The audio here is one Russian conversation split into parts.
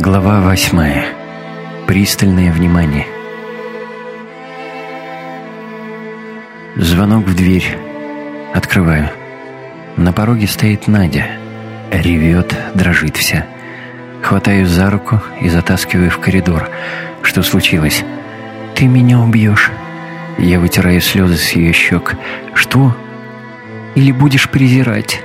Глава восьмая. Пристальное внимание. Звонок в дверь. Открываю. На пороге стоит Надя. Ревет, дрожит вся. Хватаю за руку и затаскиваю в коридор. Что случилось? «Ты меня убьешь». Я вытираю слезы с ее щек. «Что?» «Или будешь презирать?»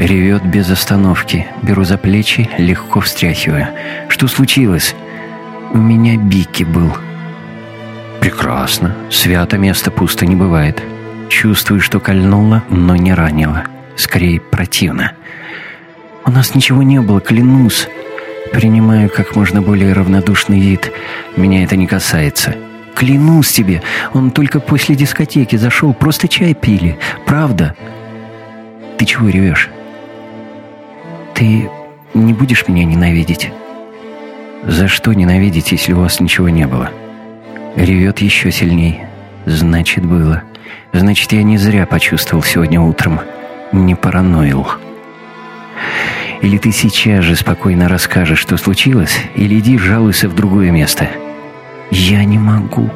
Ревет без остановки. Беру за плечи, легко встряхиваю. «Что случилось?» «У меня Бики был». «Прекрасно. Свято место пусто не бывает. Чувствую, что кольнуло, но не ранило. Скорее, противно». «У нас ничего не было, клянусь». Принимаю как можно более равнодушный вид. Меня это не касается. Клянусь тебе, он только после дискотеки зашел, просто чай пили. Правда. Ты чего ревешь? Ты не будешь меня ненавидеть? За что ненавидеть, если у вас ничего не было? Ревет еще сильней. Значит, было. Значит, я не зря почувствовал сегодня утром. Не параноил. Или ты сейчас же спокойно расскажешь, что случилось, или иди жалуйся в другое место. Я не могу.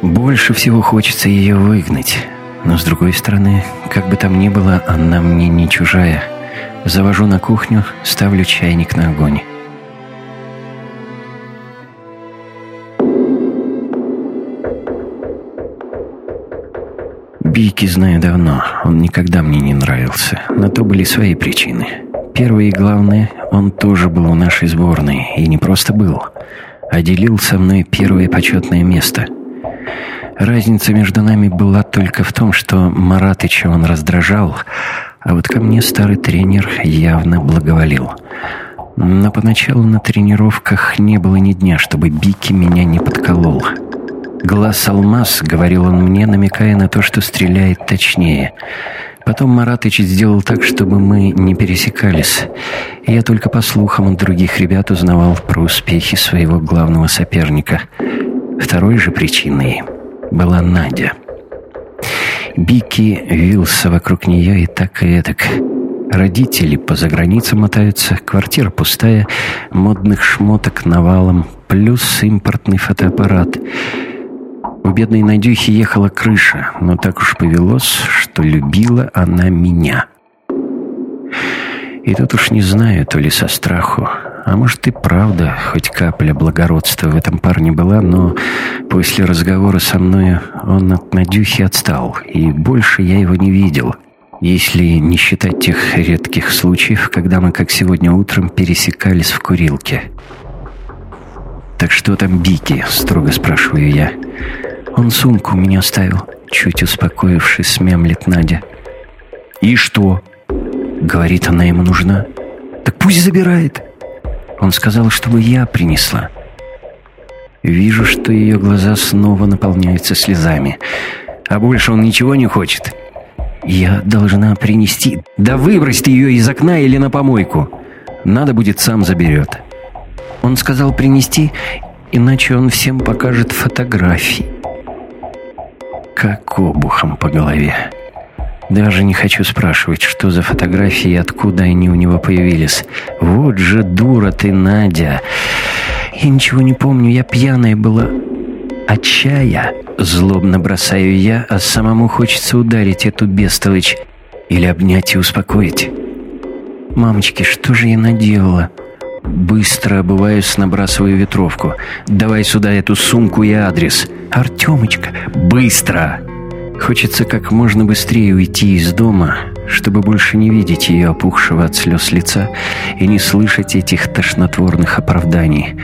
Больше всего хочется ее выгнать. Но, с другой стороны, как бы там ни было, она мне не чужая. Завожу на кухню, ставлю чайник на огонь. Бики знаю давно, он никогда мне не нравился. На то были свои причины. Первое и главное, он тоже был в нашей сборной, и не просто был, а делил со мной первое почетное место. Разница между нами была только в том, что Маратыча он раздражал, а вот ко мне старый тренер явно благоволил. Но поначалу на тренировках не было ни дня, чтобы Бики меня не подколол. «Глаз алмаз», — говорил он мне, намекая на то, что стреляет точнее. Потом Маратыч сделал так, чтобы мы не пересекались. Я только по слухам от других ребят узнавал про успехи своего главного соперника. Второй же причиной была Надя. Бики вился вокруг нее и так и этак. Родители по заграницам мотаются, квартира пустая, модных шмоток навалом, плюс импортный фотоаппарат. У бедной Надюхи ехала крыша, но так уж повелось, что любила она меня. И тут уж не знаю, то ли со страху, а может и правда, хоть капля благородства в этом парне была, но после разговора со мной он от Надюхи отстал, и больше я его не видел, если не считать тех редких случаев, когда мы, как сегодня утром, пересекались в курилке. «Так что там Бики?» — строго спрашиваю я. «Он сумку у меня оставил», — чуть успокоившись, мямлет Надя. «И что?» — говорит, она ему нужна. «Так пусть забирает». Он сказал, чтобы я принесла. Вижу, что ее глаза снова наполняются слезами. А больше он ничего не хочет. Я должна принести... Да выбрось ты ее из окна или на помойку. Надо будет, сам заберет. Он сказал принести, иначе он всем покажет фотографии. Как обухом по голове. Даже не хочу спрашивать, что за фотографии и откуда они у него появились. Вот же дура ты, Надя. Я ничего не помню, я пьяная была. От чая злобно бросаю я, а самому хочется ударить эту бестолочь или обнять и успокоить. «Мамочки, что же я наделала?» Быстро обуваюсь, набрасываю ветровку. «Давай сюда эту сумку и адрес». «Артемочка, быстро!» Хочется как можно быстрее уйти из дома, чтобы больше не видеть ее опухшего от слез лица и не слышать этих тошнотворных оправданий.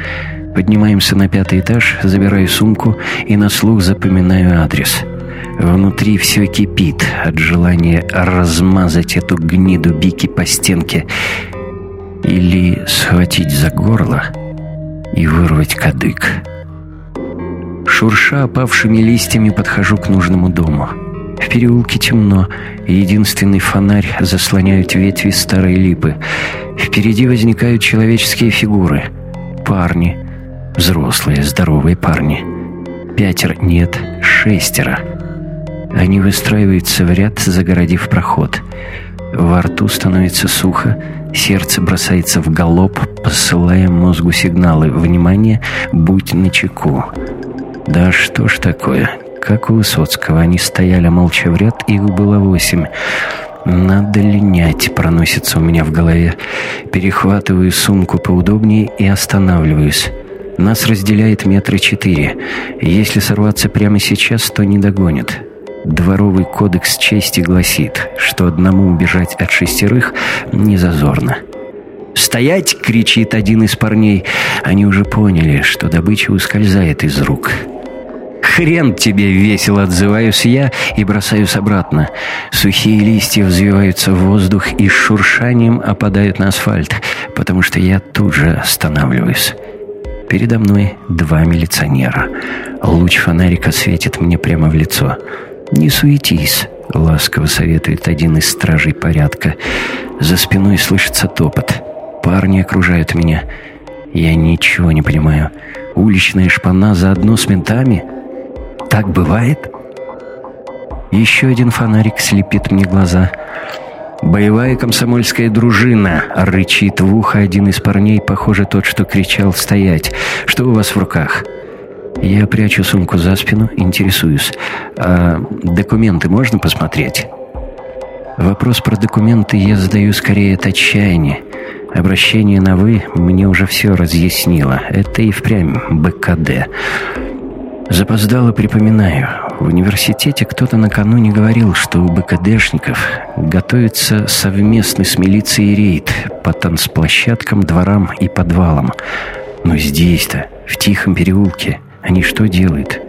Поднимаемся на пятый этаж, забираю сумку и на слух запоминаю адрес. Внутри все кипит от желания размазать эту гниду Бики по стенке или схватить за горло и вырвать кадык. Шурша опавшими листьями подхожу к нужному дому. В переулке темно, и единственный фонарь заслоняют ветви старой липы. Впереди возникают человеческие фигуры. Парни. Взрослые, здоровые парни. Пятеро, нет, шестеро. Они выстраиваются в ряд, загородив проход. Во рту становится сухо, Сердце бросается в галоп, посылая мозгу сигналы. Внимание, будь начеку. Да что ж такое? Как у Высоцкого. Они стояли молча в ряд, их было восемь. «Надо линять», — проносится у меня в голове. Перехватываю сумку поудобнее и останавливаюсь. Нас разделяет метры четыре. Если сорваться прямо сейчас, то не догонят. Дворовый кодекс чести гласит, что одному убежать от шестерых не зазорно. «Стоять!» — кричит один из парней. Они уже поняли, что добыча ускользает из рук. «Хрен тебе!» — весело отзываюсь я и бросаюсь обратно. Сухие листья взвиваются в воздух и с шуршанием опадают на асфальт, потому что я тут же останавливаюсь. Передо мной два милиционера. Луч фонарика светит мне прямо в лицо. «Не суетись», — ласково советует один из стражей порядка. За спиной слышится топот. Парни окружают меня. Я ничего не понимаю. Уличная шпана заодно с ментами? Так бывает? Еще один фонарик слепит мне глаза. «Боевая комсомольская дружина!» — рычит в ухо один из парней, похоже, тот, что кричал «стоять». «Что у вас в руках?» Я прячу сумку за спину, интересуюсь. «А документы можно посмотреть?» Вопрос про документы я задаю скорее от отчаяния. Обращение на «вы» мне уже все разъяснило. Это и впрямь БКД. Запоздало припоминаю. В университете кто-то накануне говорил, что у БКДшников готовится совместный с милицией рейд по танцплощадкам, дворам и подвалам. Но здесь-то, в тихом переулке, они что делают?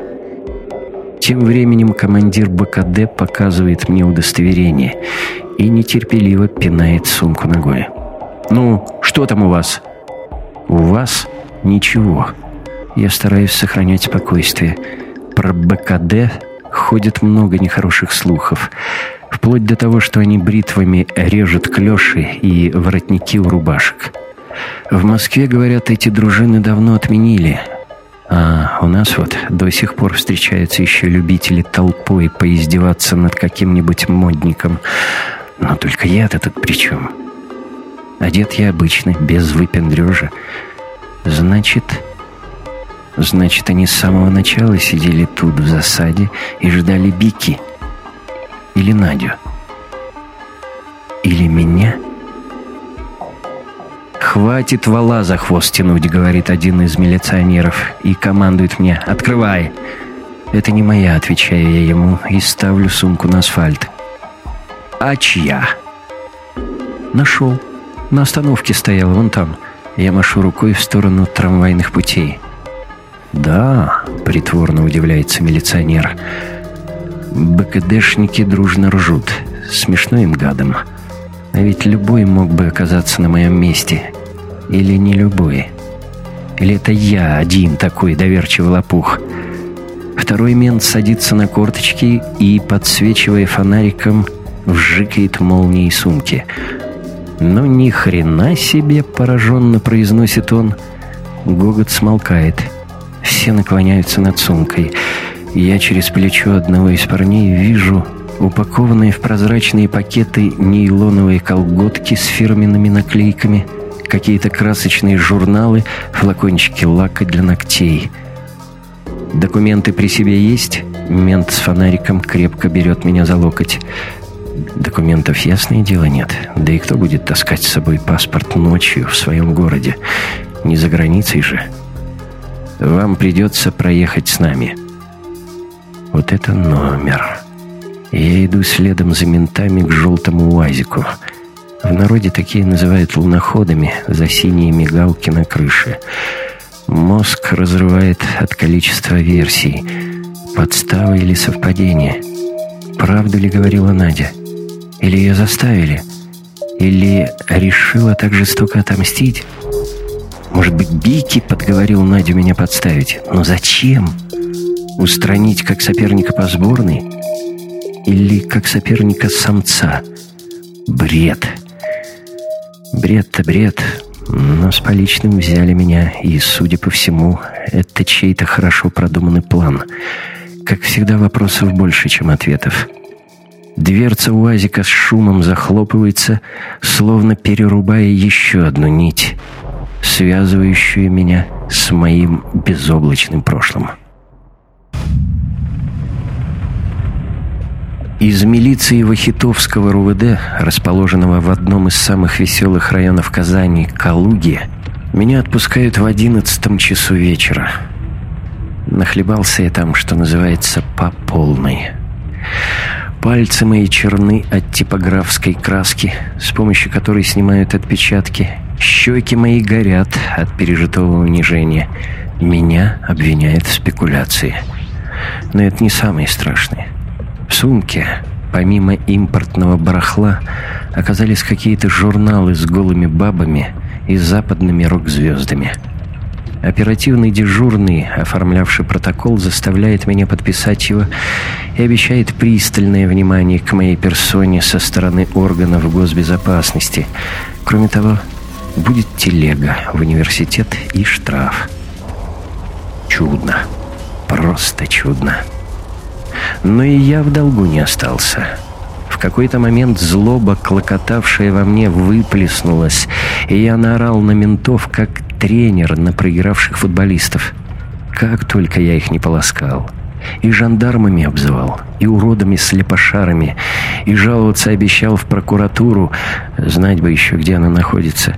Тем временем командир БКД показывает мне удостоверение и нетерпеливо пинает сумку ногой. «Ну, что там у вас?» «У вас ничего». Я стараюсь сохранять спокойствие. Про БКД ходит много нехороших слухов. Вплоть до того, что они бритвами режут клёши и воротники у рубашек. В Москве, говорят, эти дружины давно отменили. А у нас вот до сих пор встречаются еще любители толпой поиздеваться над каким-нибудь модником. Но только я-то тут при чем? Одет я обычно, без выпендрежа. Значит, Значит, они с самого начала сидели тут, в засаде, и ждали Бики. Или Надю. Или меня. «Хватит вала за хвост тянуть», — говорит один из милиционеров, и командует мне «Открывай». «Это не моя», — отвечаю я ему, и ставлю сумку на асфальт. «А чья?» «Нашел. На остановке стоял, вон там». Я машу рукой в сторону трамвайных путей. «Да», — притворно удивляется милиционер. «БКДшники дружно ржут. Смешно им гадом. А ведь любой мог бы оказаться на моем месте. Или не любой. Или это я один такой доверчивый лопух?» Второй мент садится на корточки и, подсвечивая фонариком, вжикает молнией сумки. «Ну ни хрена себе!» — пораженно произносит он. Гогот смолкает. Все наклоняются над сумкой. Я через плечо одного из парней вижу упакованные в прозрачные пакеты нейлоновые колготки с фирменными наклейками, какие-то красочные журналы, флакончики лака для ногтей. «Документы при себе есть?» Мент с фонариком крепко берет меня за локоть. Документов, ясное дело, нет. Да и кто будет таскать с собой паспорт ночью в своем городе? Не за границей же. Вам придется проехать с нами». Вот это номер. Я иду следом за ментами к желтому УАЗику. В народе такие называют луноходами за синие мигалки на крыше. Мозг разрывает от количества версий. Подстава или совпадение? Правду ли говорила Надя? Или ее заставили? Или решила так жестоко отомстить? Может быть, Бики подговорил Надю меня подставить. Но зачем? Устранить как соперника по сборной? Или как соперника самца? Бред. Бред-то бред. Но с поличным взяли меня, и, судя по всему, это чей-то хорошо продуманный план. Как всегда, вопросов больше, чем ответов. Дверца УАЗика с шумом захлопывается, словно перерубая еще одну нить, связывающую меня с моим безоблачным прошлым. Из милиции Вахитовского РУВД, расположенного в одном из самых веселых районов Казани, Калуги, меня отпускают в одиннадцатом часу вечера. Нахлебался я там, что называется, по полной. Пальцы мои черны от типографской краски, с помощью которой снимают отпечатки. Щеки мои горят от пережитого унижения. Меня обвиняют в спекуляции. Но это не самое страшное. В сумке, помимо импортного барахла, оказались какие-то журналы с голыми бабами и западными рок-звездами. Оперативный дежурный, оформлявший протокол, заставляет меня подписать его и обещает пристальное внимание к моей персоне со стороны органов госбезопасности. Кроме того, будет телега в университет и штраф. Чудно. Просто чудно. Но и я в долгу не остался. В какой-то момент злоба, клокотавшая во мне, выплеснулась, и я наорал на ментов, как тренер на проигравших футболистов. Как только я их не полоскал. И жандармами обзывал, и уродами-слепошарами, и жаловаться обещал в прокуратуру, знать бы еще, где она находится.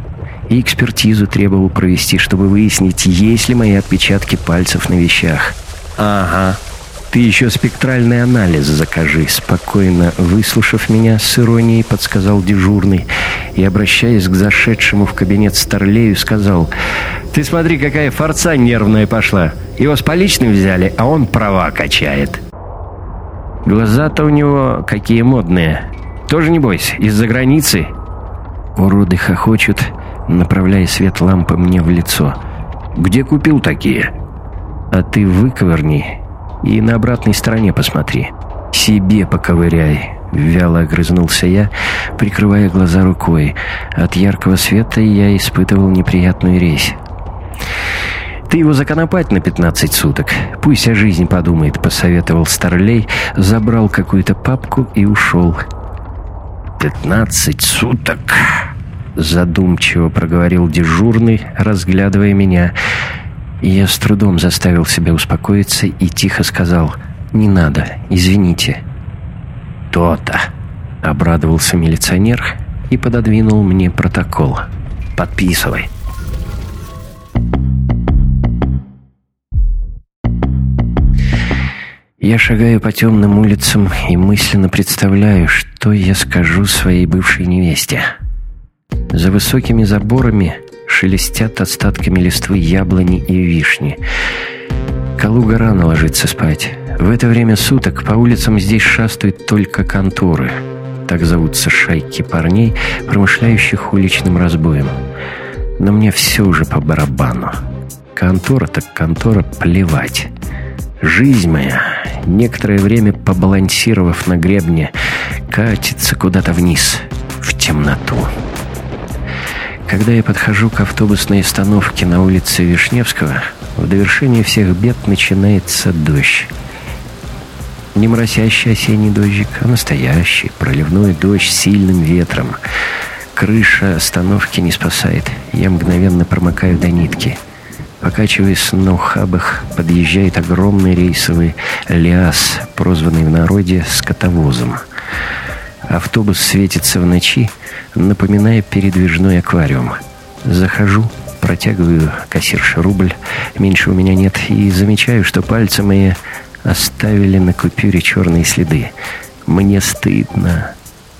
И экспертизу требовал провести, чтобы выяснить, есть ли мои отпечатки пальцев на вещах. «Ага», «Ты еще спектральный анализ закажи», — спокойно выслушав меня с иронией, подсказал дежурный и, обращаясь к зашедшему в кабинет Старлею, сказал «Ты смотри, какая форца нервная пошла. Его с поличным взяли, а он права качает». «Глаза-то у него какие модные. Тоже, не бойся, из-за границы?» Уроды хохочут, направляя свет лампы мне в лицо. «Где купил такие?» «А ты выковырни и на обратной стороне посмотри. Себе поковыряй». Вяло огрызнулся я, прикрывая глаза рукой. От яркого света я испытывал неприятную резь. «Ты его законопать на 15 суток. Пусть о жизни подумает», — посоветовал Старлей, забрал какую-то папку и ушел. «Пятнадцать суток?» — задумчиво проговорил дежурный, разглядывая меня — я с трудом заставил себя успокоиться и тихо сказал «Не надо, извините». «То-то», — обрадовался милиционер и пододвинул мне протокол. «Подписывай». Я шагаю по темным улицам и мысленно представляю, что я скажу своей бывшей невесте. За высокими заборами шелестят остатками листвы яблони и вишни. Калуга рано ложится спать. В это время суток по улицам здесь шастают только конторы. Так зовутся шайки парней, промышляющих уличным разбоем. Но мне все уже по барабану. Контора так контора плевать. Жизнь моя, некоторое время побалансировав на гребне, катится куда-то вниз, в темноту. Когда я подхожу к автобусной остановке на улице Вишневского, в довершение всех бед начинается дождь. Не моросящий осенний дождик, а настоящий, проливной дождь с сильным ветром. Крыша остановки не спасает. Я мгновенно промокаю до нитки. Покачиваясь на ухабах, подъезжает огромный рейсовый «Лиас», прозванный в народе «скотовозом». Автобус светится в ночи, напоминая передвижной аквариум. Захожу, протягиваю кассирше рубль, меньше у меня нет, и замечаю, что пальцы мои оставили на купюре черные следы. Мне стыдно.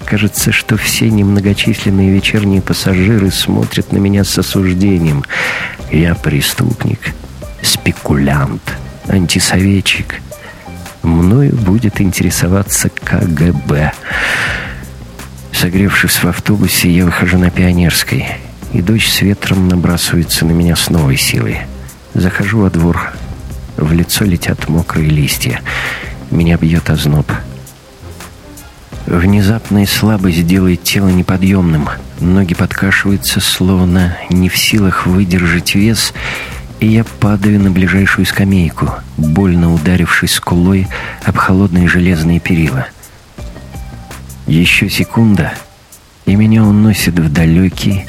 Кажется, что все немногочисленные вечерние пассажиры смотрят на меня с осуждением. Я преступник, спекулянт, антисоветчик. Мною будет интересоваться КГБ. Согревшись в автобусе, я выхожу на Пионерской, и дождь с ветром набрасывается на меня с новой силой. Захожу во двор. В лицо летят мокрые листья. Меня бьет озноб. Внезапная слабость делает тело неподъемным. Ноги подкашиваются, словно не в силах выдержать вес, и я падаю на ближайшую скамейку, больно ударившись скулой об холодные железные перила. Еще секунда, и меня уносит в далекий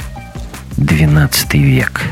двенадцатый век.